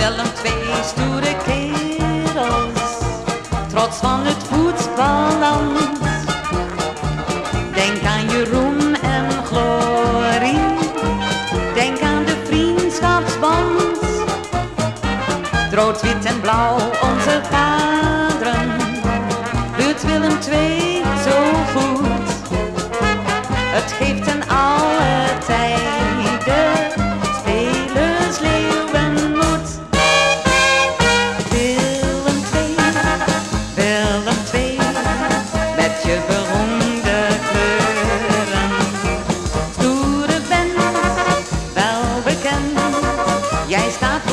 Zelf twee stoere kerels, trots van het voetballand. Denk aan je roem en glorie, denk aan de vriendschapsband. Rood, wit en blauw, onze vaderen, Buurt Willem Twee zo goed. Het geeft een alle tijd. Jij staat